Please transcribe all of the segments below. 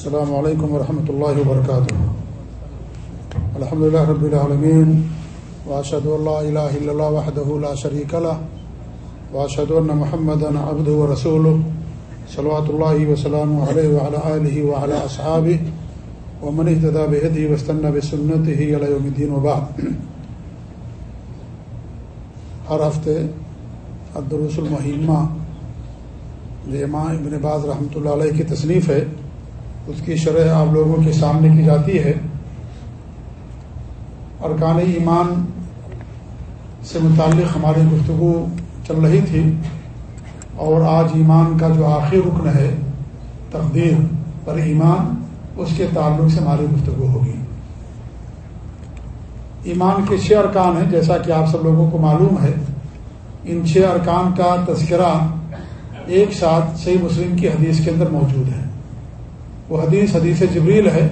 السلام علیکم ورحمۃ اللہ وبرکاتہ الحمد لله رب العالمين واشهد ان لا اله الا الله وحده لا شريك له واشهد ان محمدا عبده ورسوله صلوات الله وسلامه عليه وعلى اله وعلى اصحابه ومن اهتدى بهديه واستنى بسنته الى يوم الدين وبعد. ہر ہفتے الدروس المحیمہ جو امام ابن باز رحمۃ اللہ علیہ کی تصنیف ہے۔ اس کی شرح آپ لوگوں کے سامنے کی جاتی ہے۔ ارکان ایمان سے متعلق ہماری گفتگو چل رہی تھی اور آج ایمان کا جو آخری رکن ہے، تقدیر پر ایمان، اس کے تعلق سے ہماری گفتگو ہوگی۔ ایمان کے چھ ارکان ہیں، جیسا کہ آپ سب لوگوں کو معلوم ہے۔ ان چھ ارکان کا تذکرہ ایک ساتھ صحیح مسلم کی حدیث کے اندر موجود ہے۔ وہ حدیث حدیث جبریل ہے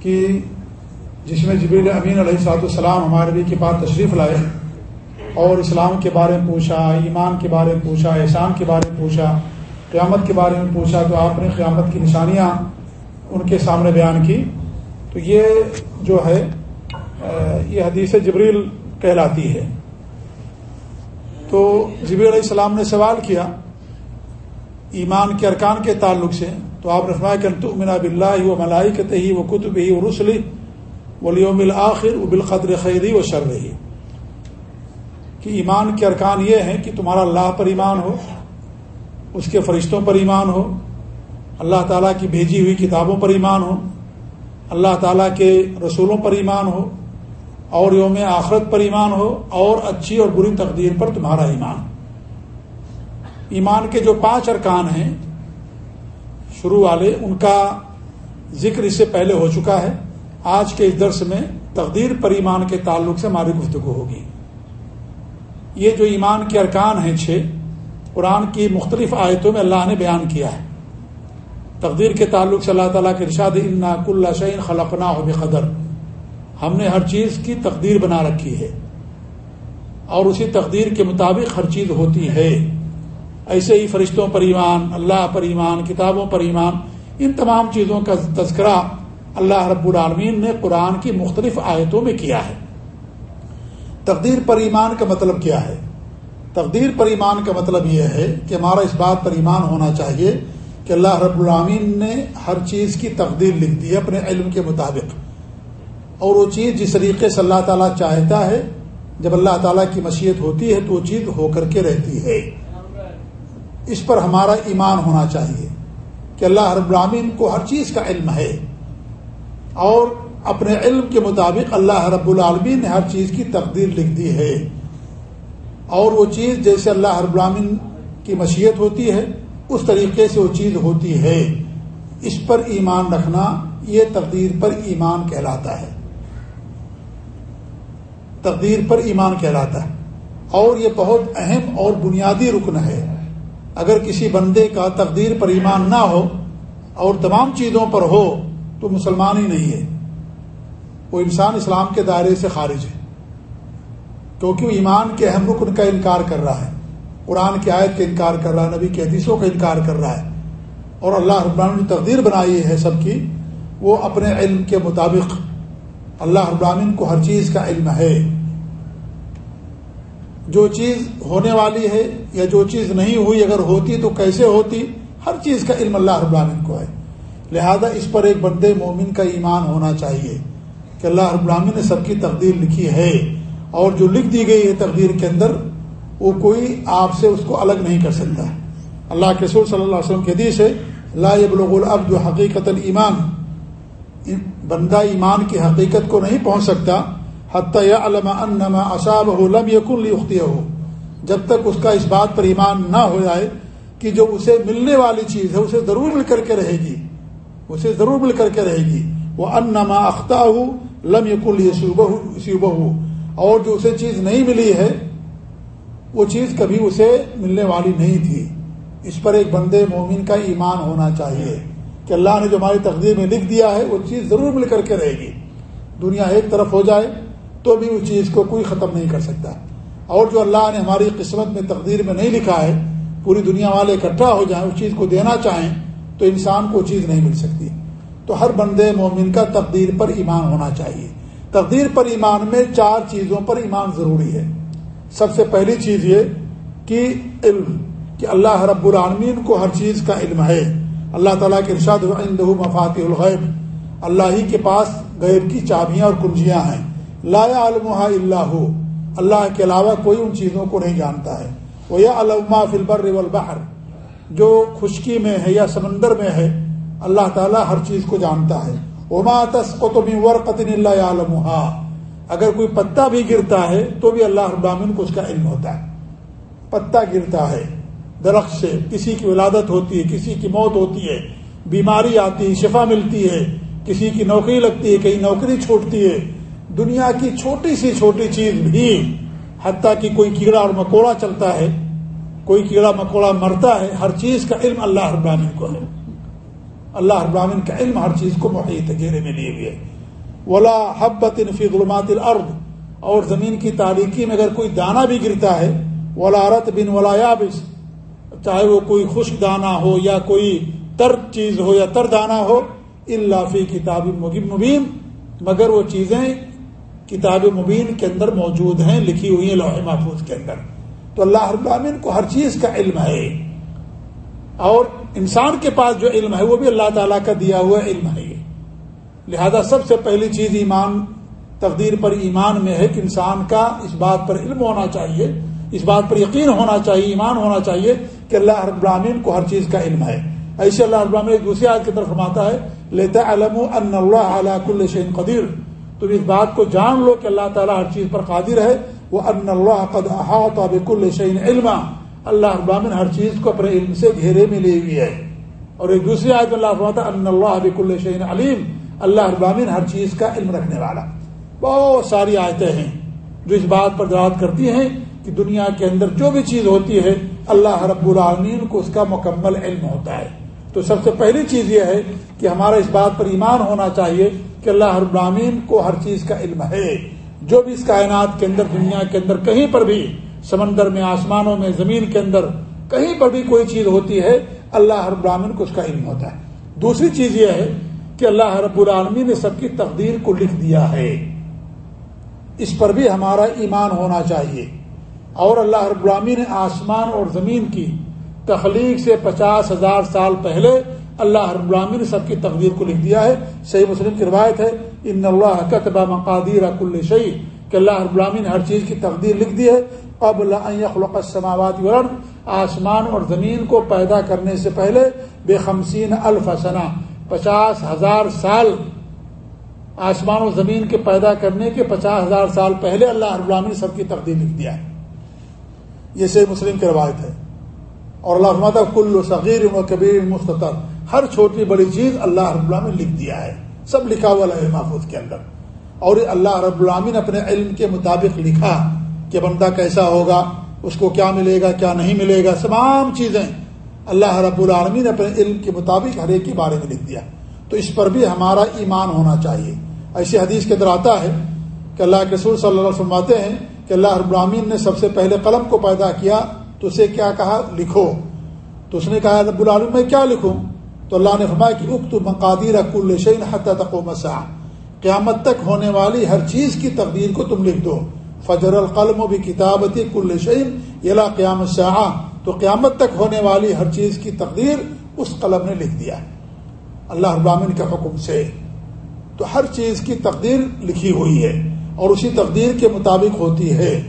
کہ جس میں جبریل امین علیہ صاحب السلام ہمارے نبی کے پاس تشریف لائے اور اسلام کے بارے میں پوچھا، ایمان کے بارے میں پوچھا، احسان کے بارے میں پوچھا، قیامت کے بارے میں پوچھا، تو آپ نے قیامت کی نشانیاں ان کے سامنے بیان کی۔ تو یہ جو ہے یہ حدیث جبریل کہلاتی ہے۔ تو جبی علیہ السلام نے سوال کیا، ایمان کے ارکان کے تعلق سے تو آپ رفما تو منا بلّہ و ملائی کہتے ہی وہ کتب ہی وہ رسلی ولیوم الآخر و بالقدر خیری و شر رہی کہ ایمان کے ارکان یہ ہیں کہ تمہارا اللہ پر ایمان ہو، اس کے فرشتوں پر ایمان ہو، اللہ تعالیٰ کی بھیجی ہوئی کتابوں پر ایمان ہو، اللہ تعالیٰ کے رسولوں پر ایمان ہو، اور یوم آخرت پر ایمان ہو، اور اچھی اور بری تقدیر پر تمہارا ایمان۔ ایمان کے جو پانچ ارکان ہیں شروع والے، ان کا ذکر اس سے پہلے ہو چکا ہے۔ آج کے اس درس میں تقدیر پر ایمان کے تعلق سے ہماری گفتگو ہوگی۔ یہ جو ایمان کے ارکان ہیں چھ، قرآن کی مختلف آیتوں میں اللہ نے بیان کیا ہے۔ تقدیر کے تعلق سے اللہ تعالیٰ کے ارشاد اناک اللہ شعین خلقنا ہو بقدر ہم نے ہر چیز کی تقدیر بنا رکھی ہے۔ اور اسی تقدیر کے مطابق ہر چیز ہوتی ہے۔ ایسے ہی فرشتوں پر ایمان، اللہ پر ایمان، کتابوں پر ایمان، ان تمام چیزوں کا تذکرہ اللہ رب العالمین نے قرآن کی مختلف آیتوں میں کیا ہے۔ تقدیر پر ایمان کا مطلب کیا ہے؟ تقدیر پر ایمان کا مطلب یہ ہے کہ ہمارا اس بات پر ایمان ہونا چاہیے کہ اللہ رب العامین نے ہر چیز کی تقدیر لکھ دی ہے اپنے علم کے مطابق۔ اور وہ چیز جس طریقے سے اللہ تعالیٰ چاہتا ہے، جب اللہ تعالیٰ کی مشیت ہوتی ہے تو وہ چیز ہو کر کے رہتی ہے۔ اس پر ہمارا ایمان ہونا چاہیے کہ اللہ رب العامین کو ہر چیز کا علم ہے اور اپنے علم کے مطابق اللہ رب العالمین نے ہر چیز کی تقدیر لکھ دی ہے اور وہ چیز جیسے اللہ رب العالمین کی مشیت ہوتی ہے، اس طریقے سے وہ چیز ہوتی ہے۔ اس پر ایمان رکھنا یہ تقدیر پر ایمان کہلاتا ہے۔ تقدیر پر ایمان کہلاتا ہے۔ اور یہ بہت اہم اور بنیادی رکن ہے۔ اگر کسی بندے کا تقدیر پر ایمان نہ ہو اور تمام چیزوں پر ہو تو مسلمان ہی نہیں ہے۔ وہ انسان اسلام کے دائرے سے خارج ہے۔ کیونکہ وہ ایمان کے اہم رکن کا انکار کر رہا ہے۔ قرآن کی آیت کا انکار کر رہا ہے، نبی کے حدیثوں کا انکار کر رہا ہے۔ اور اللہ ربان نے تقدیر بنائی ہے سب کی، وہ اپنے علم کے مطابق اللہ ابراہین کو ہر چیز کا علم ہے۔ جو چیز ہونے والی ہے یا جو چیز نہیں ہوئی اگر ہوتی تو کیسے ہوتی؟ ہر چیز کا علم اللہ ابراہین کو ہے۔ لہذا اس پر ایک بندے مومن کا ایمان ہونا چاہیے کہ اللہ ابراہین نے سب کی تقدیر لکھی ہے اور جو لکھ دی گئی ہے تقدیر کے اندر، وہ کوئی آپ سے اس کو الگ نہیں کر سکتا۔ اللہ کے سور صلی اللہ علیہ وسلم کے حدیث ہے، لا يبلغ العبد جو حقیقت المان بندہ ایمان کی حقیقت کو نہیں پہنچ سکتا حتیٰ یا انما اصاب ہو لم یقن ہو جب تک اس کا اس بات پر ایمان نہ ہو جائے کہ جو اسے ملنے والی چیز ہے، اسے ضرور مل کر کے رہے گی۔ اسے ضرور مل کر کے رہے گی۔ وہ انما اختہ ہو لم یقن سیوبہ ہو اور جو اسے چیز نہیں ملی ہے، وہ چیز کبھی اسے ملنے والی نہیں تھی۔ اس پر ایک بندے مومن کا ایمان ہونا چاہیے۔ کہ اللہ نے جو ہماری تقدیر میں لکھ دیا ہے، وہ چیز ضرور مل کر کے رہے گی۔ دنیا ایک طرف ہو جائے تو بھی اس چیز کو کوئی ختم نہیں کر سکتا۔ اور جو اللہ نے ہماری قسمت میں تقدیر میں نہیں لکھا ہے، پوری دنیا والے اکٹھا ہو جائیں، اس چیز کو دینا چاہیں، تو انسان کو چیز نہیں مل سکتی۔ تو ہر بندے مومن کا تقدیر پر ایمان ہونا چاہیے۔ تقدیر پر ایمان میں چار چیزوں پر ایمان ضروری ہے۔ سب سے پہلی چیز یہ کہ علم، کہ اللہ رب العالمین کو ہر چیز کا علم ہے۔ اللہ تعالیٰ کے ارشاد مفات الغیب اللہ ہی کے پاس غیب کی چابیاں اور کنجیاں ہیں۔ لا علم اللہ اللہ کے علاوہ کوئی ان چیزوں کو نہیں جانتا ہے۔ وہ یا علما فلبر والبحر۔ جو خشکی میں ہے یا سمندر میں ہے، اللہ تعالیٰ ہر چیز کو جانتا ہے۔ اما ورقت اللہ عالم اگر کوئی پتا بھی گرتا ہے، تو بھی اللہ ابامن کو اس کا علم ہوتا ہے۔ پتا گرتا ہے، درخت سے کسی کی ولادت ہوتی ہے، کسی کی موت ہوتی ہے، بیماری آتی ہے، شفا ملتی ہے، کسی کی نوکری لگتی ہے، کہیں نوکری چھوٹتی ہے دنیا کی چھوٹی سی چھوٹی چیز بھی حتیٰ کہ کوئی کیڑا اور مکوڑا چلتا ہے، کوئی کیڑا مکوڑا مرتا ہے، ہر چیز کا علم اللہ ابراہین کو ہے۔ اللہ ابراہین کا علم ہر چیز کو محیط گھیرے میں لیے ہوئے ولا حبت فی غلومات الارض اور زمین کی تاریکی میں اگر کوئی دانہ بھی گرتا ہے، ولا رت بن ولا یابس چاہے وہ کوئی خشک دانہ ہو یا کوئی تر چیز ہو یا تر دانہ ہو اللہ فی کتاب مبین مگر وہ چیزیں کتاب مبین کے اندر موجود ہیں، لکھی ہوئی ہیں لوہے محفوظ کے اندر۔ تو اللہ ابامین کو ہر چیز کا علم ہے۔ اور انسان کے پاس جو علم ہے، وہ بھی اللہ تعالیٰ کا دیا ہوا علم ہے۔ لہذا سب سے پہلی چیز ایمان، تقدیر پر ایمان میں ہے کہ انسان کا اس بات پر علم ہونا چاہیے، اس بات پر یقین ہونا چاہیے، ایمان ہونا چاہیے کہ اللہ ابراہین کو ہر چیز کا علم ہے۔ ایسے اللہ ابراہین ایک دوسری آیت کی طرف فرماتا ہے لیتا علم ان اللہ علیہ کل شین قدیر۔ تم اس بات کو جان لو کہ اللہ تعالیٰ ہر چیز پر قادر ہے۔ وہ ان اللہ قد احاط بكل شيء علما۔ اللہ ابراہین ہر چیز کو اپنے علم سے گھیرے میں لی ہوئی ہے۔ اور ایک دوسری آیت اللہ فرماتا ان اللہ بكل شيء علیم اللہ ابراہین ہر چیز کا علم رکھنے والا۔ بہت ساری آیتیں ہیں جو اس بات پر دعوت کرتی ہیں کہ دنیا کے اندر جو بھی چیز ہوتی ہے، اللہ رب العالمین کو اس کا مکمل علم ہوتا ہے۔ تو سب سے پہلی چیز یہ ہے کہ ہمارا اس بات پر ایمان ہونا چاہیے کہ اللہ رب العالمین کو ہر چیز کا علم ہے، جو بھی اس کائنات کے اندر، دنیا کے اندر کہیں پر بھی، سمندر میں، آسمانوں میں، زمین کے اندر کہیں پر بھی کوئی چیز ہوتی ہے، اللہ رب العالمین کو اس کا علم ہوتا ہے۔ دوسری چیز یہ ہے کہ اللہ رب العالمین نے سب کی تقدیر کو لکھ دیا ہے۔ اس پر بھی ہمارا ایمان ہونا چاہیے۔ اور اللہ رب العالمین نے آسمان اور زمین کی تخلیق سے پچاس ہزار سال پہلے اللہ رب العالمین نے سب کی تقدیر کو لکھ دیا ہے۔ صحیح مسلم کی روایت ہے، ان اللہ کتبہ مقادیر کل شعی کہ اللہ رب العالمین نے ہر چیز کی تقدیر لکھ دی ہے۔ اب السماوات والارض، آسمان اور زمین کو پیدا کرنے سے پہلے بے خمسین الفسنا پچاس ہزار سال۔ آسمان و زمین کے پیدا کرنے کے پچاس ہزار سال پہلے اللہ رب العالمین نے سب کی تقدیر لکھ دیا ہے۔ یہ صحیح مسلم کی روایت ہے۔ اور اللہ کل صغیر و کبیر مستطر ہر چھوٹی بڑی چیز اللہ رب العالمین نے لکھ دیا ہے۔ سب لکھا ہوا ہے محفوظ کے اندر۔ اور اللہ رب العالمین اپنے علم کے مطابق لکھا کہ بندہ کیسا ہوگا، اس کو کیا ملے گا، کیا نہیں ملے گا، تمام چیزیں اللہ رب العالمین نے اپنے علم کے مطابق ہر ایک کے بارے میں لکھ دیا۔ تو اس پر بھی ہمارا ایمان ہونا چاہیے۔ ایسی حدیث کے اندر آتا ہے کہ اللہ کے سور صلی اللہ علیہ وسلم آتے ہیں کہ اللہ رب العالمین نے سب سے پہلے قلم کو پیدا کیا، تو اسے کیا کہا؟ لکھو۔ تو اس نے کہا، رب العالم میں کیا لکھوں؟ تو اللہ نے فرمایا کہ اکت مقادیر کل شعین حت مسا قیامت تک ہونے والی ہر چیز کی تقدیر کو تم لکھ دو۔ فجر القلم و بھی کتابتی کل شعین یلا قیام شاہ تو قیامت تک ہونے والی ہر چیز کی تقدیر اس قلم نے لکھ دیا۔ اللہ ابامن کے حکم سے تو ہر چیز کی تقدیر لکھی ہوئی ہے اور اسی تقدیر کے مطابق ہوتی ہے۔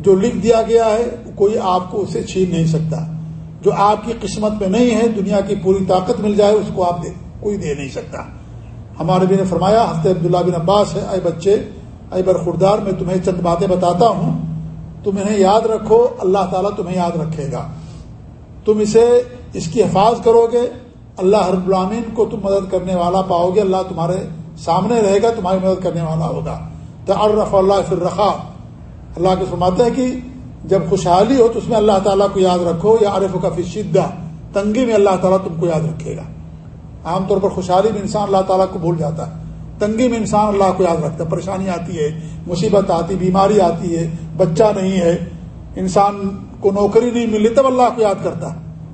جو لکھ دیا گیا ہے، کوئی آپ کو اسے چھین نہیں سکتا۔ جو آپ کی قسمت میں نہیں ہے، دنیا کی پوری طاقت مل جائے، اس کو آپ دے کوئی دے نہیں سکتا۔ ہمارے بھی نے فرمایا ہفتے عبداللہ بن عباس ہے، اے بچے، اے برخوردار، میں تمہیں چند باتیں بتاتا ہوں۔ تم انہیں یاد رکھو، اللہ تعالیٰ تمہیں یاد رکھے گا۔ تم اسے، اس کی حفاظ کرو گے۔ اللہ ہر غلامین کو تم مدد کرنے والا پاؤ گے۔ اللہ تمہارے سامنے رہے گا، تمہاری مدد کرنے والا ہوگا۔ تو اللہ فر رخا اللہ کے فرماتے ہیں کہ جب خوشحالی ہو تو اس میں اللہ تعالیٰ کو یاد رکھو، یا عارف کا فی شدہ، تنگی میں اللہ تعالیٰ تم کو یاد رکھے گا۔ عام طور پر خوشحالی میں انسان اللہ تعالیٰ کو بھول جاتا ہے۔ تنگی میں انسان اللہ کو یاد رکھتا ہے۔ پریشانی آتی ہے، مصیبت آتی، بیماری آتی ہے، بچہ نہیں ہے، انسان کو نوکری نہیں ملی، تب اللہ کو یاد کرتا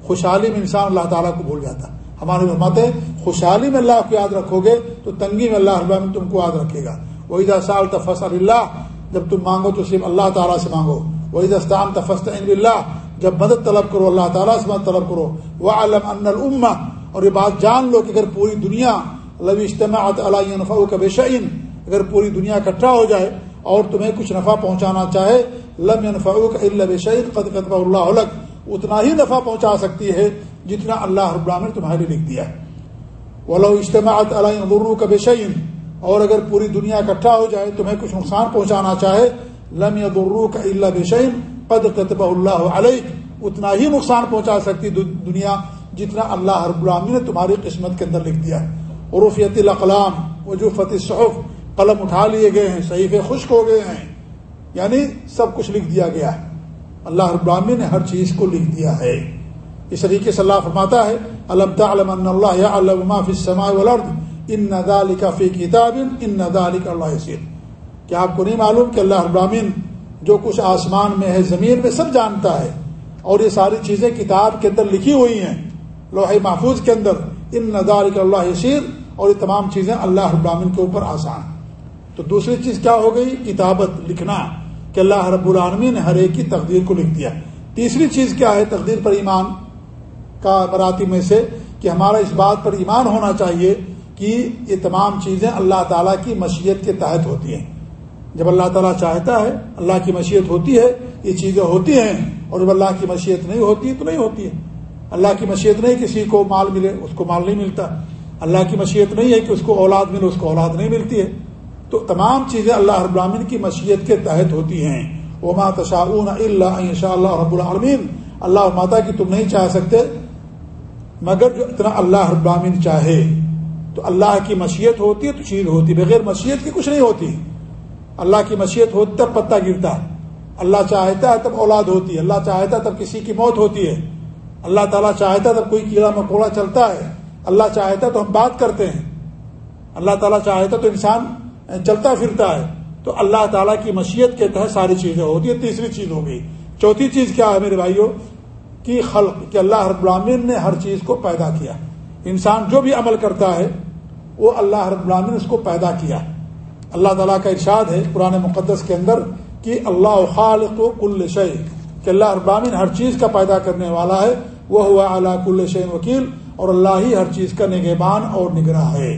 خوشحالی میں انسان اللہ تعالیٰ کو بھول جاتا ہمارے فرماتے ہیں، خوشحالی میں اللہ کو یاد رکھو گے تو تنگی میں اللہ میں تم کو یاد رکھے گا۔ وہی سال تفص اللہ جب تم مانگو تو صرف اللہ تعالیٰ سے مانگو۔ وہی دستان تفست اللہ جب مدد طلب کرو، اللہ تعالیٰ سے مدد طلب کرو۔ وہ علم ان الما اور یہ بات جان لو کہ اگر پوری دنیا لبی اجتماعت علیہ کا اگر پوری دنیا اکٹھا ہو جائے اور تمہیں کچھ نفع پہنچانا چاہے، لم نفع کا اللہ بے شعین قد قطب اللہ اتنا ہی نفع پہنچا سکتی ہے جتنا اللہ رب نے تمہارے لکھ دیا ہے۔ ولو اجتماعت علیہ غرو کا بے شعین اور اگر پوری دنیا اکٹھا ہو جائے، تمہیں کچھ نقصان پہنچانا چاہے لم یضرو اللہ بے قد قطب اللہ علیہ اتنا ہی نقصان پہنچا سکتی دنیا جتنا اللہ رب العالمین نے تمہاری قسمت کے اندر لکھ دیا ہے۔ عروفیت الاقلام، وجوفت صحف قلم اٹھا لیے گئے ہیں، صحیفے خشک ہو گئے ہیں۔ یعنی سب کچھ لکھ دیا گیا ہے۔ اللہ رب العالمین نے ہر چیز کو لکھ دیا ہے۔ اس طریقے سے اللہ فرماتا ہے علم تعلم ان اللہ یا علما فی السماء والارض؟ ان ذالک فی کتاب، ان ذالک اللہ یسیر۔ کیا آپ کو نہیں معلوم کہ اللہ ابراہین جو کچھ آسمان میں ہے، زمین میں سب جانتا ہے۔ اور یہ ساری چیزیں کتاب کے اندر لکھی ہوئی ہیں لوح محفوظ کے اندر۔ ان نظار اللہ یسیر۔ اور یہ تمام چیزیں اللہ ابراہین کے اوپر آسان تو دوسری چیز کیا ہو گئی؟ کتابت، لکھنا۔ کہ اللہ رب العالمین نے ہر ایک کی تقدیر کو لکھ دیا۔ تیسری چیز کیا ہے؟ تقدیر پر ایمان کا براتی میں سے کہ ہمارا اس بات پر ایمان ہونا چاہیے کہ یہ تمام چیزیں اللہ تعالیٰ کی مشیت کے تحت ہوتی ہیں۔ جب اللہ تعالیٰ چاہتا ہے، اللہ کی مشیت ہوتی ہے، یہ چیزیں ہوتی ہیں اور جب اللہ کی مشیت نہیں ہوتی تو نہیں ہوتی ہے اللہ کی مشیت نہیں کسی کو مال ملے، اس کو مال نہیں ملتا۔ اللہ کی مشیت نہیں ہے کہ اس کو اولاد ملے، اس کو اولاد نہیں ملتی ہے۔ تو تمام چیزیں اللہ رب العالمین کی مشیت کے تحت ہوتی ہیں۔ وہ تشاؤن اللہ شاء اللہ رب العالمین اللہ ماتا کی تم نہیں چاہ سکتے، مگر جو اتنا اللہ رب العالمین چاہے۔ تو اللہ کی مشیت ہوتی ہے تو چیز ہوتی بغیر مشیت کی کچھ نہیں ہوتی۔ اللہ کی مشیت ہوتی تب پتہ گرتا ہے۔ اللہ چاہتا ہے تب اولاد ہوتی ہے۔ اللہ چاہتا ہے تب کسی کی موت ہوتی ہے۔ اللہ تعالیٰ چاہتا ہے تب کوئی کیڑا مکوڑا چلتا ہے۔ اللہ چاہتا ہے تو ہم بات کرتے ہیں۔ اللہ تعالیٰ چاہتا ہے تو انسان چلتا پھرتا ہے۔ تو اللہ تعالیٰ کی مشیت کے تحت ساری چیزیں ہوتی ہیں۔ تیسری چیز ہوگی چوتھی چیز کیا ہے میرے بھائیوں کی خلق، کہ اللہ رب العالمین نے ہر چیز کو پیدا کیا۔ انسان جو بھی عمل کرتا ہے، وہ اللہ رب العالمین نے اس کو پیدا کیا۔ اللہ تعالیٰ کا ارشاد ہے قرآن مقدس کے اندر کہ اللہ خالق و کل شع کہ اللہ ابامن ہر چیز کا پیدا کرنے والا ہے وہ ہوا اللہ کل شعین وکیل، اور اللہ ہی ہر چیز کا نگہبان اور نگراں ہے۔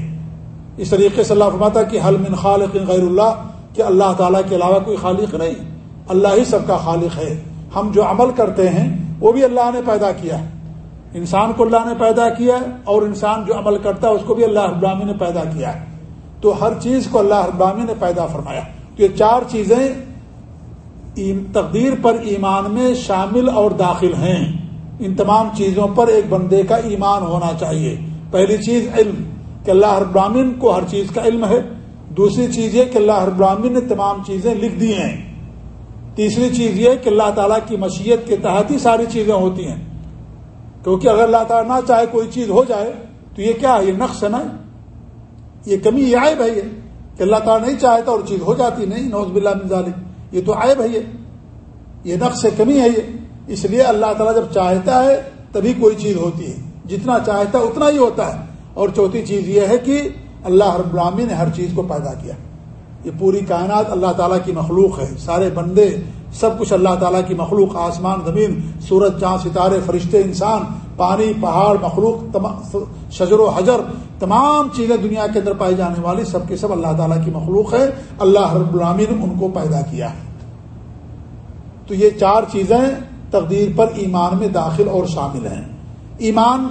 اس طریقے سے اللہ فرماتا کہ حل من خالق غیر اللہ، کہ اللہ تعالیٰ کے علاوہ کوئی خالق نہیں۔ اللہ ہی سب کا خالق ہے۔ ہم جو عمل کرتے ہیں، وہ بھی اللہ نے پیدا کیا ہے۔ انسان کو اللہ نے پیدا کیا ہے، اور انسان جو عمل کرتا ہے، اس کو بھی اللہ ابرامی نے پیدا کیا ہے۔ تو ہر چیز کو اللہ ابرامی نے پیدا فرمایا۔ تو یہ چار چیزیں تقدیر پر ایمان میں شامل اور داخل ہیں۔ ان تمام چیزوں پر ایک بندے کا ایمان ہونا چاہیے۔ پہلی چیز علم، کہ اللہ ابراہین کو ہر چیز کا علم ہے۔ دوسری چیز یہ کہ اللہ ابراہین نے تمام چیزیں لکھ دی ہیں۔ تیسری چیز یہ کہ اللہ تعالیٰ کی مشیت کے تحت ہی ساری چیزیں ہوتی ہیں۔ کیونکہ اگر اللہ تعالیٰ نہ چاہے کوئی چیز ہو جائے، تو یہ کیا ہے؟ یہ نقص ہے نا؟ یہ کمی یہ آئے بھائی کہ اللہ تعالیٰ نہیں چاہتا اور چیز ہو جاتی نہیں نوز بلّہ مزال یہ تو آئے بھائی یہ۔ نقص سے کمی ہے یہ۔ اس لیے اللہ تعالیٰ جب چاہتا ہے تبھی کوئی چیز ہوتی ہے۔ جتنا چاہتا ہے اتنا ہی ہوتا ہے۔ اور چوتھی چیز یہ ہے کہ اللہ رب العالمین نے ہر چیز کو پیدا کیا۔ یہ پوری کائنات اللہ تعالیٰ کی مخلوق ہے۔ سارے بندے، سب کچھ اللہ تعالیٰ کی مخلوق، آسمان، زمین، سورج، چاند، ستارے، فرشتے، انسان پانی، پہاڑ، مخلوق شجر و حجر، تمام چیزیں دنیا کے اندر پائی جانے والی سب کے سب اللہ تعالیٰ کی مخلوق ہے، اللہ رب العامین ان کو پیدا کیا ہے۔ تو یہ چار چیزیں تقدیر پر ایمان میں داخل اور شامل ہیں۔ ایمان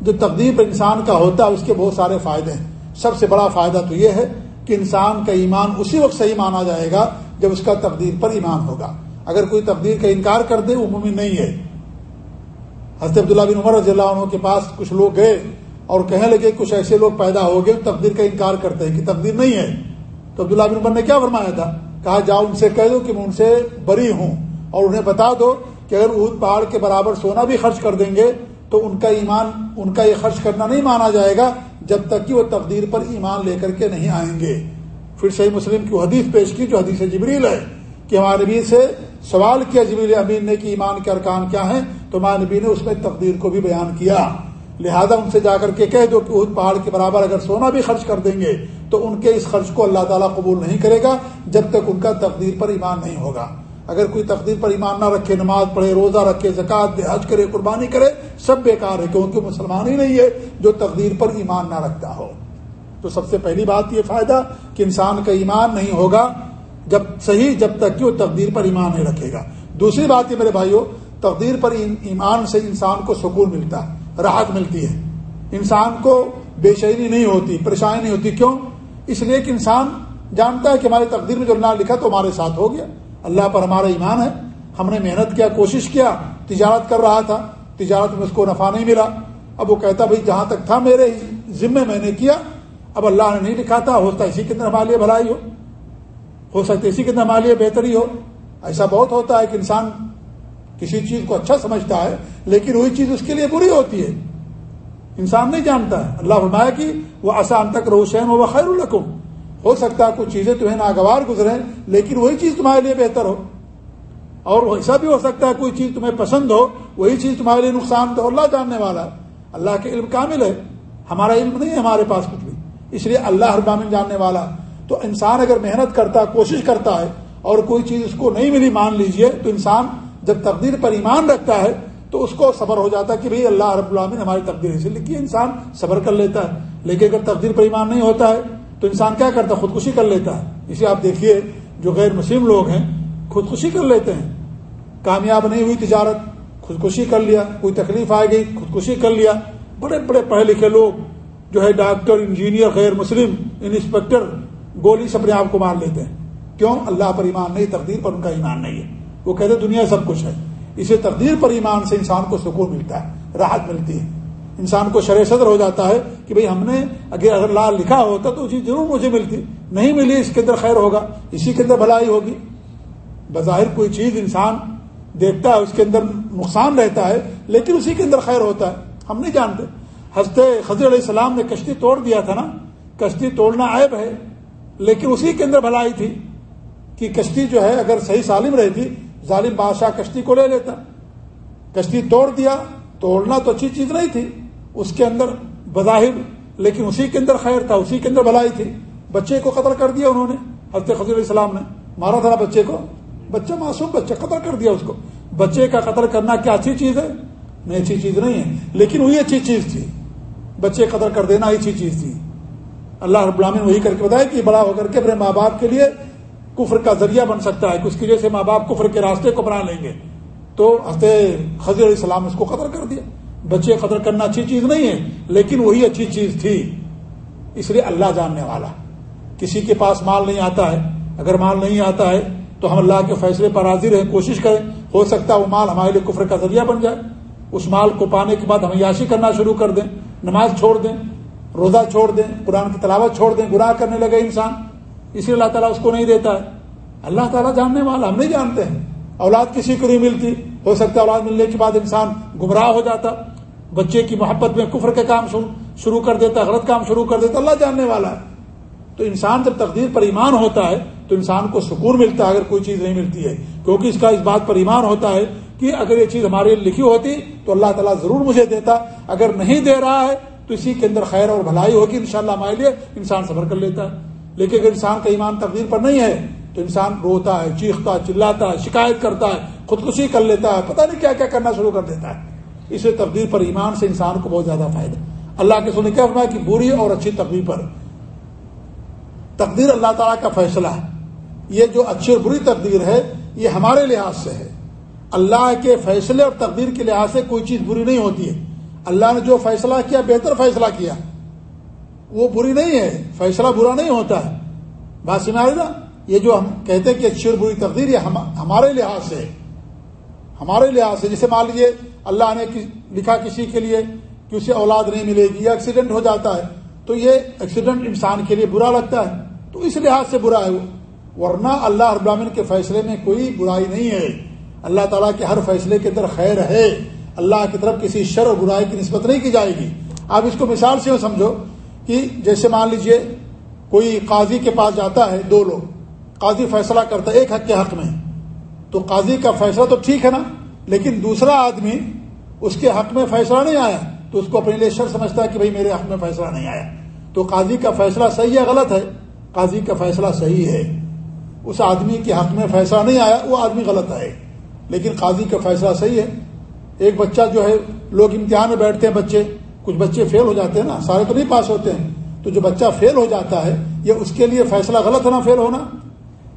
جو تقدیر پر انسان کا ہوتا ہے، اس کے بہت سارے فائدے ہیں۔ سب سے بڑا فائدہ تو یہ ہے کہ انسان کا ایمان اسی وقت صحیح مانا جائے گا جب اس کا تقدیر پر ایمان ہوگا۔ اگر کوئی تقدیر کا انکار کر دے، وہ مومن نہیں ہے۔ حضرت عبداللہ بن عمر رضی اللہ عنہ کے پاس کچھ لوگ گئے اور کہنے لگے کچھ ایسے لوگ پیدا ہو گئے تقدیر کا انکار کرتے ہیں کہ تقدیر نہیں ہے۔ تو عبداللہ بن عمر نے کیا فرمایا تھا؟ کہا، جاؤ ان سے کہہ دو کہ میں ان سے بری ہوں اور انہیں بتا دو کہ اگر اود پہاڑ کے برابر سونا بھی خرچ کر دیں گے تو ان کا ایمان، ان کا یہ خرچ کرنا نہیں مانا جائے گا جب تک کہ وہ تقدیر پر ایمان لے کر کے نہیں آئیں گے۔ پھر صحیح مسلم کی حدیث پیش کی جو حدیث جبریل ہے کہ ہمارے نبی سے سوال کیا جبریل امین نے کہ ایمان کے ارکان کیا ہیں؟ تو ہمارے نبی نے اس میں تقدیر کو بھی بیان کیا۔ لہذا ان سے جا کر کے کہہ دو کہ اس پہاڑ کے برابر اگر سونا بھی خرچ کر دیں گے، تو ان کے اس خرچ کو اللہ تعالیٰ قبول نہیں کرے گا جب تک ان کا تقدیر پر ایمان نہیں ہوگا۔ اگر کوئی تقدیر پر ایمان نہ رکھے، نماز پڑھے، روزہ رکھے، زکوٰۃ دے، حج کرے، قربانی کرے، سب بیکار ہے کیونکہ مسلمان ہی نہیں ہے جو تقدیر پر ایمان نہ رکھتا ہو۔ تو سب سے پہلی بات یہ فائدہ کہ انسان کا ایمان نہیں ہوگا جب صحیح جب تک کہ وہ تقدیر پر ایمان نہیں رکھے گا۔ دوسری بات یہ میرے بھائیوں تقدیر پر ایمان سے انسان کو سکون ملتا ہے، راحت ملتی ہے۔ انسان کو بے شعری نہیں ہوتی، پریشانی نہیں ہوتی۔ کیوں؟ اس لیے کہ انسان جانتا ہے کہ ہماری تقدیر میں جو اللہ لکھا تو ہمارے ساتھ ہو گیا۔ اللہ پر ہمارا ایمان ہے۔ ہم نے محنت کیا، کوشش کیا، تجارت کر رہا تھا۔ تجارت میں اس کو نفع نہیں ملا۔ اب وہ کہتا بھائی، جہاں تک تھا میرے ذمے میں نے کیا، اب اللہ نے نہیں لکھا تھا، ہوتا اسی کے اندر ہمارے لیے بھلائی ہو۔ ہو سکتا ہے اسی کے اندر ہمارے لیے بہتری ہو۔ ایسا بہت ہوتا ہے کہ انسان کسی چیز کو اچھا سمجھتا ہے، لیکن وہی چیز اس کے لیے بری ہوتی ہے۔ انسان نہیں جانتا۔ ہے اللہ فرمایا کہ وہ آسان تک روشن ہو وہ خیر القم ہو سکتا ہے کچھ چیزیں تمہیں ناگوار گزرے لیکن وہی چیز تمہارے لیے بہتر ہو۔ اور ایسا بھی ہو سکتا ہے کوئی چیز تمہیں پسند ہو، وہی چیز تمہارے لیے نقصان دہ اللہ جاننے والا ہے۔ اللہ کے علم کامل ہے۔ ہمارا علم نہیں ہے ہمارے پاس کچھ بھی۔ اس لیے اللہ ہر جاننے والا تو انسان اگر محنت کرتا، کوشش کرتا ہے اور کوئی چیز اس کو نہیں ملی، مان لیجیے، تو انسان جب تقدیر پر ایمان رکھتا ہے تو اس کو صبر ہو جاتا ہے کہ بھئی اللہ رب العالمین ہماری تقدیر سے لکھی انسان صبر کر لیتا ہے، لیکن اگر تقدیر پر ایمان نہیں ہوتا ہے تو انسان کیا کرتا ہے خودکشی کر لیتا ہے۔ اسے آپ دیکھیے، جو غیر مسلم لوگ ہیں، خودکشی کر لیتے ہیں۔ کامیاب نہیں ہوئی تجارت، خودکشی کر لیا، کوئی تکلیف آ گئی، خودکشی کر لیا۔ بڑے بڑے پڑھے لکھے لوگ، جو ہے ڈاکٹر، انجینئر، غیر مسلم، انسپیکٹر گولی سے اپنے آپ کو مار لیتے ہیں۔ کیوں؟ اللہ پر ایمان نہیں، تقدیر پر ان کا ایمان نہیں ہے۔ وہ کہتے دنیا سب کچھ ہے۔ اسے تقدیر پر ایمان سے انسان کو سکون ملتا ہے، راحت ملتی ہے۔ انسان کو شرح صدر ہو جاتا ہے کہ بھئی ہم نے اگر اگر لال لکھا ہوتا تو چیز ضرور مجھے ملتی۔ نہیں ملی اس کے اندر خیر ہوگا، اسی کے اندر بھلائی ہوگی۔ بظاہر کوئی چیز انسان دیکھتا ہے، اس کے اندر نقصان رہتا ہے، لیکن اسی کے اندر خیر ہوتا ہے۔ ہم نہیں جانتے۔ حضرت خضر علیہ السلام نے کشتی توڑ دیا تھا نا۔ کشتی توڑنا عیب ہے۔ لیکن اسی کے اندر بھلائی تھی کہ کشتی جو ہے، اگر صحیح سالم رہتی، ظالم بادشاہ کشتی کو لے لیتا۔ کشتی توڑ دیا، توڑنا تو اچھی چیز نہیں تھی، اس کے اندر بظاہر، لیکن اسی کے اندر خیر تھا، اسی کے اندر بھلائی تھی۔ بچے کو قتل کر دیا انہوں نے، حضرت خضر علیہ السلام نے۔ مارا تھا بچے کو۔ بچہ معصوم بچہ، قتل کر دیا اس کو۔ بچے کا قتل کرنا کیا اچھی چیز ہے؟ نہیں، اچھی چیز نہیں ہے۔ لیکن وہی اچھی چیز تھی۔ بچے قتل کر دینا اچھی چیز تھی۔ اللہ رب العالمین وہی کر کے بتایا کہ بڑا ہو کر کے اپنے ماں باپ کے لیے کفر کا ذریعہ بن سکتا ہے کہ اس کی وجہ سے ماں باپ کفر کے راستے کو بنا لیں گے۔ تو حضرت خضر علیہ السلام اس کو قتل کر دیا۔ بچے قتل کرنا اچھی چیز نہیں ہے، لیکن وہی اچھی چیز تھی۔ اس لیے اللہ جاننے والا۔ کسی کے پاس مال نہیں آتا ہے۔ اگر مال نہیں آتا ہے تو ہم اللہ کے فیصلے پر حاضر ہیں کوشش کریں۔ ہو سکتا ہے وہ مال ہمارے لیے کفر کا ذریعہ بن جائے۔ اس مال کو پانے کے بعد ہم یاشی کرنا شروع کر دیں، نماز چھوڑ دیں۔ روزہ چھوڑ دیں، قرآن کی تلاوت چھوڑ دیں، گناہ کرنے لگے انسان، اسی اللہ تعالیٰ اس کو نہیں دیتا ہے۔ اللہ تعالیٰ جاننے والا، ہم نہیں جانتے ہیں۔ اولاد کسی کو نہیں ملتی۔ ہو سکتا ہے اولاد ملنے کے بعد انسان گمراہ ہو جاتا۔ بچے کی محبت میں کفر کے کام شروع کر دیتا، غلط کام شروع کر دیتا، اللہ جاننے والا ہے۔ تو انسان جب تقدیر پر ایمان ہوتا ہے، تو انسان کو سکون ملتا ہے اگر کوئی چیز نہیں ملتی ہے۔ کیونکہ اس کا اس بات پر ایمان ہوتا ہے کہ اگر یہ چیز ہمارے لکھی ہوتی، تو اللہ تعالیٰ ضرور مجھے دیتا۔ اگر نہیں دے رہا ہے تو اسی کے اندر خیر اور بھلائی ہوگی ان شاء اللہ ہمارے لیے، انسان صبر کر لیتا ہے۔ لیکن اگر انسان کا ایمان تقدیر پر نہیں ہے، تو انسان روتا ہے، چیختا چلاتا ہے، شکایت کرتا ہے، خودکشی کر لیتا ہے، پتہ نہیں کیا کیا کرنا شروع کر دیتا ہے۔ اسے تقدیر پر، ایمان سے انسان کو بہت زیادہ فائدہ اللہ کے سونے کیا فرمایا کہ بری اور اچھی تقدیر پر۔ تقدیر اللہ تعالیٰ کا فیصلہ ہے۔ یہ جو اچھی اور بری تقدیر ہے، یہ ہمارے لحاظ سے ہے۔ اللہ کے فیصلے اور تقدیر کے لحاظ سے کوئی چیز بری نہیں ہوتی ہے۔ اللہ نے جو فیصلہ کیا، بہتر فیصلہ کیا۔ وہ بری نہیں ہے، فیصلہ برا نہیں ہوتا ہے۔ بات سنا نا؟ یہ جو ہم کہتے ہیں کہ اچھی اور بری تقدیر، یہ ہمارے لحاظ سے ہمارے لحاظ سے جسے مان لیجیے اللہ نے لکھا کسی کے لیے کہ اسے اولاد نہیں ملے گی یا ایکسیڈنٹ ہو جاتا ہے، تو یہ ایکسیڈنٹ انسان کے لیے برا لگتا ہے۔ تو اس لحاظ سے برا ہے وہ۔ ورنہ اللہ ابراہین کے فیصلے میں کوئی برائی نہیں ہے۔ اللہ تعالیٰ کے ہر فیصلے کے اندر خیر ہے۔ اللہ کی طرف کسی شر و برائی کی نسبت نہیں کی جائے گی۔ آپ اس کو مثال سے سمجھو کہ جیسے مان لیجیے کوئی قاضی کے پاس جاتا ہے، دو لوگ۔ قاضی فیصلہ کرتا ہے، ایک حق کے حق میں۔ تو قاضی کا فیصلہ تو ٹھیک ہے نا، لیکن دوسرا آدمی اس کے حق میں فیصلہ نہیں آیا، تو اس کو اپنے لیے شر سمجھتا ہے کہ بھائی میرے حق میں فیصلہ نہیں آیا۔ تو قاضی کا فیصلہ صحیح ہے، غلط ہے؟ قاضی کا فیصلہ صحیح ہے۔ اس آدمی کے حق میں فیصلہ نہیں آیا، وہ آدمی غلط ہے لیکن قاضی کا فیصلہ صحیح ہے۔ ایک بچہ جو ہے، لوگ امتحان میں بیٹھتے ہیں بچے، کچھ بچے فیل ہو جاتے ہیں نا، سارے تو نہیں پاس ہوتے ہیں۔ تو جو بچہ فیل ہو جاتا ہے، یہ اس کے لیے فیصلہ غلط ہونا فیل ہونا؟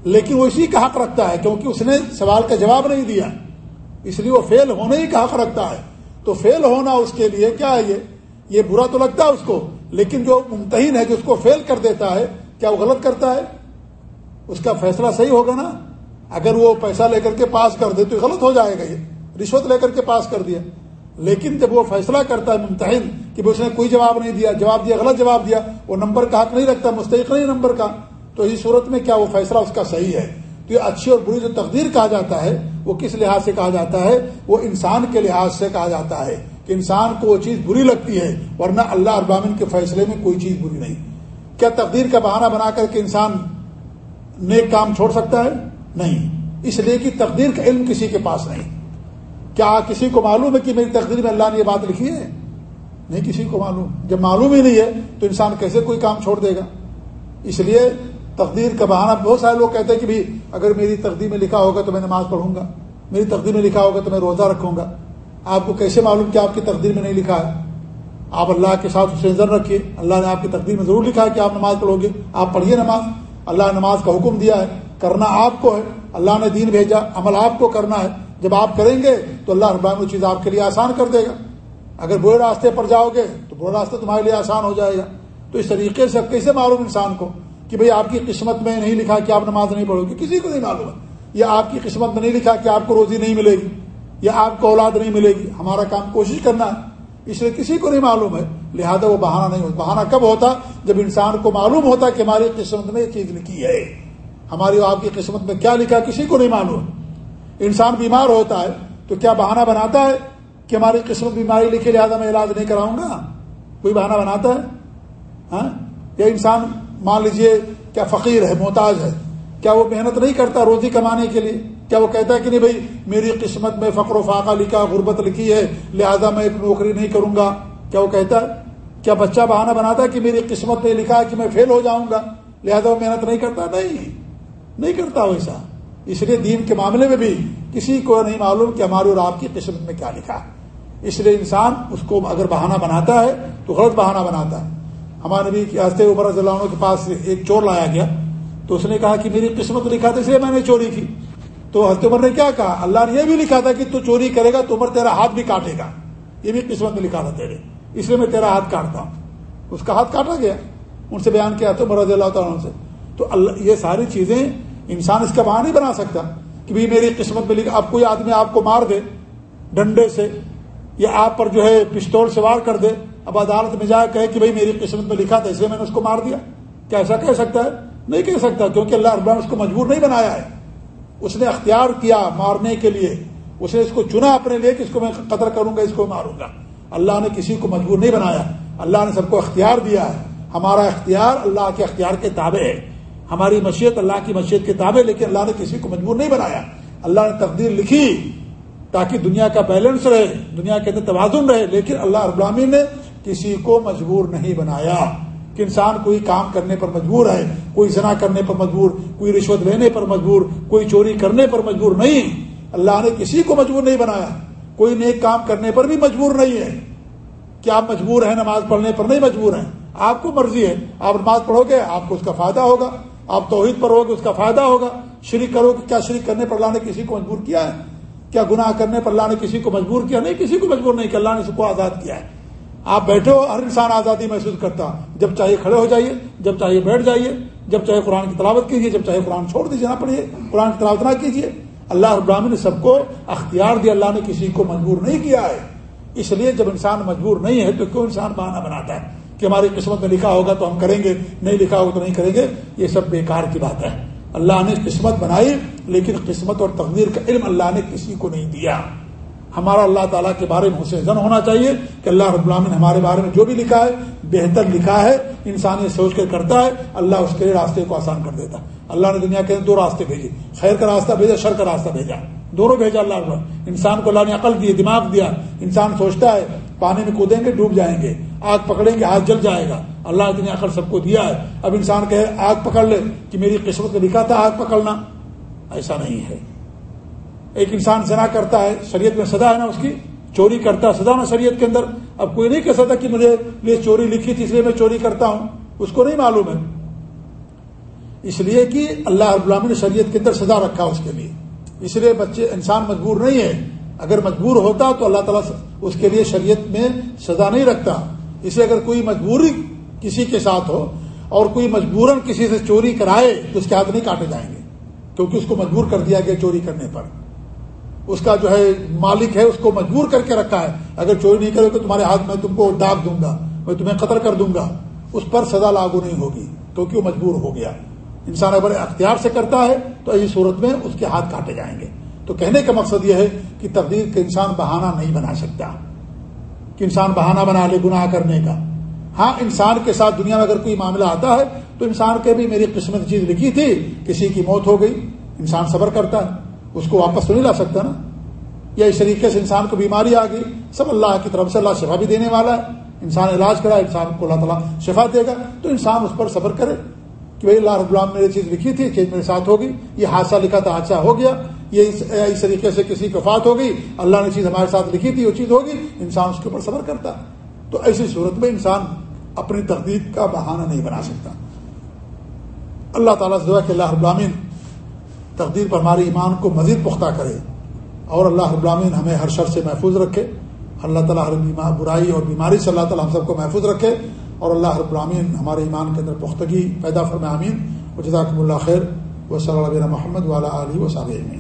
لیکن وہ اسی کا حق رکھتا ہے، کیونکہ اس نے سوال کا جواب نہیں دیا۔ اس لیے وہ فیل ہونے ہی کا حق رکھتا ہے۔ تو فیل ہونا اس کے لیے کیا ہے یہ؟ یہ برا تو لگتا ہے اس کو، لیکن جو ممتحن ہے، جو اس کو فیل کر دیتا ہے، کیا وہ غلط کرتا ہے؟ اس کا فیصلہ صحیح ہوگا نا؟ اگر وہ پیسہ لے کر کے پاس کر دے تو غلط ہو جائے گا یہ۔ رشوت لے کر کے پاس کر دیا۔ لیکن جب وہ فیصلہ کرتا ہے ممتحن کہ اس نے کوئی جواب نہیں دیا، جواب دیا، غلط جواب دیا، وہ نمبر کا حق نہیں رکھتا، مستحق نہیں نمبر کا، تو اس صورت میں کیا وہ فیصلہ اس کا صحیح ہے؟ تو یہ اچھی اور بری جو تقدیر کہا جاتا ہے، وہ کس لحاظ سے کہا جاتا ہے؟ وہ انسان کے لحاظ سے کہا جاتا ہے کہ انسان کو وہ چیز بری لگتی ہے، ورنہ اللہ ابامن کے فیصلے میں کوئی چیز بری نہیں۔ کیا تقدیر کا بہانہ بنا کر کے انسان نیک کام چھوڑ سکتا ہے؟ نہیں۔ اس لیے کہ تقدیر کا علم کسی کے پاس نہیں۔ کیا کسی کو معلوم ہے کہ میری تقدیر میں اللہ نے یہ بات لکھی ہے؟ نہیں، کسی کو معلوم۔ جب معلوم ہی نہیں ہے تو انسان کیسے کوئی کام چھوڑ دے گا؟ اس لیے تقدیر کا بہانہ بہت سارے لوگ کہتے ہیں کہ بھی اگر میری تقدیر میں لکھا ہوگا تو میں نماز پڑھوں گا، میری تقدیر میں لکھا ہوگا تو میں روزہ رکھوں گا۔ آپ کو کیسے معلوم کہ آپ کی تقدیر میں نہیں لکھا ہے؟ آپ اللہ کے ساتھ اسے نظر رکھیے۔ اللہ نے آپ کی تقدیر میں ضرور لکھا ہے کہ آپ نماز پڑھو گے۔ آپ پڑھیے نماز۔ اللہ نماز کا حکم دیا ہے۔ کرنا آپ کو ہے۔ اللہ نے دین بھیجا۔ عمل آپ کو کرنا ہے۔ جب آپ کریں گے تو اللہ ربان وہ چیز آپ کے لیے آسان کر دے گا۔ اگر برے راستے پر جاؤ گے تو برا راستہ تمہارے لیے آسان ہو جائے گا۔ تو اس طریقے سے کیسے معلوم انسان کو کہ بھئی آپ کی قسمت میں نہیں لکھا کہ آپ نماز نہیں پڑھو گے؟ کسی کو نہیں معلوم۔ ہے یا آپ کی قسمت میں نہیں لکھا کہ آپ کو روزی نہیں ملے گی، یا آپ کو اولاد نہیں ملے گی۔ ہمارا کام کوشش کرنا ہے، اس لیے کسی کو نہیں معلوم ہے۔ لہذا وہ بہانہ نہیں ہوتا۔ بہانہ کب ہوتا؟ جب انسان کو معلوم ہوتا کہ ہماری قسمت میں یہ چیز لکھی ہے۔ ہماری آپ کی قسمت میں کیا لکھا؟ کسی کو نہیں معلوم۔ انسان بیمار ہوتا ہے تو کیا بہانہ بناتا ہے کہ ہماری قسمت بیماری لکھے لہٰذا میں علاج نہیں کراؤں گا؟ کوئی بہانہ بناتا ہے؟ ہاں؟ یا انسان مان لیجیے کیا فقیر ہے، محتاج ہے، کیا وہ محنت نہیں کرتا روزی کمانے کے لیے؟ کیا وہ کہتا ہے کہ نہیں بھائی، میری قسمت میں فقر و فاقہ لکھا، غربت لکھی ہے، لہذا میں ایک نوکری نہیں کروں گا؟ کیا وہ کہتا ہے؟ کیا بچہ بہانہ بناتا ہے کہ میری قسمت میں لکھا ہے کہ میں فیل ہو جاؤں گا؟ لہذا وہ محنت نہیں کرتا؟ نہیں نہیں کرتا ویسا اس لیے دین کے معاملے میں بھی کسی کو نہیں معلوم کہ ہماری اور آپ کی قسمت میں کیا لکھا ہے۔ اس لیے انسان اس کو اگر بہانہ بناتا ہے تو غلط بہانہ بناتا ہے۔ ہمارے نبی ہنستے عمر رضی اللہ عنہ کے پاس ایک چور لایا گیا تو اس نے کہا کہ میری قسمت لکھا تھا اس لیے میں نے چوری کی۔ تو حضرت عمر نے کیا کہا؟ اللہ نے یہ بھی لکھا تھا کہ تو چوری کرے گا تو عمر تیرا ہاتھ بھی کاٹے گا۔ یہ بھی قسمت میں لکھا تھا تیرے۔ اس لیے میں تیرا ہاتھ کاٹتا ہوں۔ اس کا ہاتھ کاٹا گیا۔ ان سے بیان کیا تو عمر رضی اللہ تعالیٰ سے۔ تو اللہ، یہ ساری چیزیں انسان اس کا وہاں نہیں بنا سکتا کہ بھائی میری قسمت میں لکھا اب کوئی آدمی آپ کو مار دے ڈنڈے سے یا آپ پر جو ہے پستول سے وار کر دے، اب عدالت میں جا کہے کہ بھائی میری قسمت میں لکھا تھا، اس لیے میں نے اس کو مار دیا۔ کیا ایسا کہہ سکتا ہے؟ نہیں کہہ سکتا، کیونکہ اللہ رب اس کو مجبور نہیں بنایا ہے۔ اس نے اختیار کیا مارنے کے لیے۔ اس نے اس کو چنا اپنے لیے کہ اس کو میں قدر کروں گا، اس کو ماروں گا۔ اللہ نے کسی کو مجبور نہیں بنایا۔ اللہ نے سب کو اختیار دیا ہے۔ ہمارا اختیار اللہ کے اختیار کے تابع ہے۔ ہماری مشیت، اللہ کی مشیت کے تابع لیکن اللہ نے کسی کو مجبور نہیں بنایا۔ اللہ نے تقدیر لکھی تاکہ دنیا کا بیلنس رہے، دنیا کے اندر توازن رہے، لیکن اللہ ابرامی نے کسی کو مجبور نہیں بنایا۔ کہ انسان کوئی کام کرنے پر مجبور ہے، کوئی زنا کرنے پر مجبور، کوئی رشوت لینے پر مجبور، کوئی چوری کرنے پر مجبور نہیں۔ اللہ نے کسی کو مجبور نہیں بنایا۔ کوئی نیک کام کرنے پر بھی مجبور نہیں ہے۔ کہ آپ مجبور ہیں نماز پڑھنے پر؟ نہیں مجبور ہیں۔ آپ کو مرضی ہے۔ آپ نماز پڑھو گے، آپ کو اس کا فائدہ ہوگا۔ آپ توحید پر ہوگے اس کا فائدہ ہوگا۔ شریک کرو گے، کیا شریک کرنے پر اللہ نے کسی کو مجبور کیا ہے؟ کیا گناہ کرنے پر اللہ نے کسی کو مجبور کیا؟ نہیں، کسی کو مجبور نہیں کیا اللہ نے اس کو آزاد کیا ہے۔ آپ بیٹھے ہو، ہر انسان آزادی محسوس کرتا جب چاہیے کھڑے ہو جائیے، جب چاہیے بیٹھ جائیے، جب چاہے قرآن کی تلاوت کیجیے، جب چاہے قرآن چھوڑ دیجیے، نہ پڑھیے، قرآن کی تلاوت نہ کیجیے۔ اللہ ابراہین نے سب کو اختیار دیا، اللہ نے کسی کو مجبور نہیں کیا ہے۔ اس لیے جب انسان مجبور نہیں ہے تو کیوں انسان بہانہ بناتا ہے؟ کہ ہماری قسمت میں لکھا ہوگا تو ہم کریں گے، نہیں لکھا ہوگا تو نہیں کریں گے، یہ سب بیکار کی بات ہے۔ اللہ نے قسمت بنائی، لیکن قسمت اور تقدیر کا علم اللہ نے کسی کو نہیں دیا۔ ہمارا اللہ تعالیٰ کے بارے میں حسین زن ہونا چاہیے کہ اللہ رب العالمین نے ہمارے بارے میں جو بھی لکھا ہے، بہتر لکھا ہے، انسان یہ سوچ کر کرتا ہے، اللہ اس کے راستے کو آسان کر دیتا۔ اللہ نے دنیا کے دو راستے بھیجے۔ خیر کا راستہ بھیجا، شر کا راستہ بھیجا۔ دونوں بھیجا اللہ انسان کو اللہ نے عقل دی، دماغ دیا۔ انسان سوچتا ہے پانی میں کودیں گے، ڈوب جائیں گے۔ آگ پکڑیں گے ہاتھ جل جائے گا۔ اللہ نے عقل سب کو دیا ہے۔ اب انسان کہے، آگ پکڑ لے کہ میری قسمت میں لکھا تھا آگ پکڑنا۔ ایسا نہیں ہے۔ ایک انسان زنا کرتا ہے، شریعت میں سزا ہے نا اس کی؟ چوری کرتا ہے سزا نا شریعت کے اندر۔ اب کوئی نہیں کہہ سکتا کہ مجھے لیے چوری لکھی تھی، اس لیے میں چوری کرتا ہوں۔ اس کو نہیں معلوم ہے۔ اس لیے کہ اللہ رب نے شریعت کے اندر سزا رکھا اس کے لیے۔ اس لیے بچے، انسان مجبور نہیں ہے۔ اگر مجبور ہوتا تو اللہ تعالیٰ اس کے لیے شریعت میں سزا نہیں رکھتا۔ اسے اگر کوئی مجبوری کسی کے ساتھ ہو اور کوئی مجبوراً کسی سے چوری کرائے تو اس کے ہاتھ نہیں کاٹے جائیں گے۔ کیونکہ اس کو مجبور کر دیا گیا چوری کرنے پر۔ اس کا جو ہے مالک ہے اس کو مجبور کر کے رکھا ہے۔ اگر چوری نہیں کرو تو تمہارے ہاتھ میں تم کو ڈاک دوں گا، میں تمہیں قتل کر دوں گا۔ اس پر سزا لاگو نہیں ہوگی کیونکہ وہ مجبور ہو گیا۔ انسان اگر اختیار سے کرتا ہے تو ایسی صورت میں اس کے ہاتھ کاٹے جائیں گے۔ تو کہنے کا مقصد یہ ہے کہ تقدیر کا انسان بہانہ نہیں بنا سکتا، کہ انسان بہانہ بنا لے گناہ کرنے کا۔ ہاں انسان کے ساتھ دنیا میں اگر کوئی معاملہ آتا ہے تو انسان کے بھی میری قسمت چیز لکھی تھی، کسی کی موت ہو گئی، انسان صبر کرتا ہے، اس کو واپس تو نہیں لا سکتا نا۔ یا اس طریقے سے انسان کو بیماری آ گئی، سب اللہ کی طرف سے اللہ شفا بھی دینے والا ہے۔ انسان علاج کرا انسان کو اللہ تعالیٰ شفا دے گا۔ تو انسان اس پر صبر کرے کہ بھائی اللہ رب اللہ نے چیز لکھی تھی، چیز میرے ساتھ ہوگی یہ حادثہ لکھا تھا، حادثہ ہو گیا۔ یہ اس طریقے سے کسی کی وفات ہوگی، اللہ نے چیز ہمارے ساتھ لکھی تھی، وہ چیز ہوگی، انسان اس کے اوپر صبر کرتا۔ تو ایسی صورت میں انسان اپنی تقدیر کا بہانہ نہیں بنا سکتا۔ اللہ تعالیٰ سے دعا کہ اللہ ابلامین تقدیر پر ہمارے ایمان کو مزید پختہ کرے۔ اور اللہ ابلامین ہمیں ہر شر سے محفوظ رکھے۔ اللہ تعالیٰ ہر برائی اور بیماری سے اللہ تعالیٰ ہم سب کو محفوظ رکھے۔ اور اللہ رب ہمارے ایمان کے اندر پختگی پیدا فرما امین و جزاکم اللہ خیر۔ و صلی اللہ محمد والا علی و صابین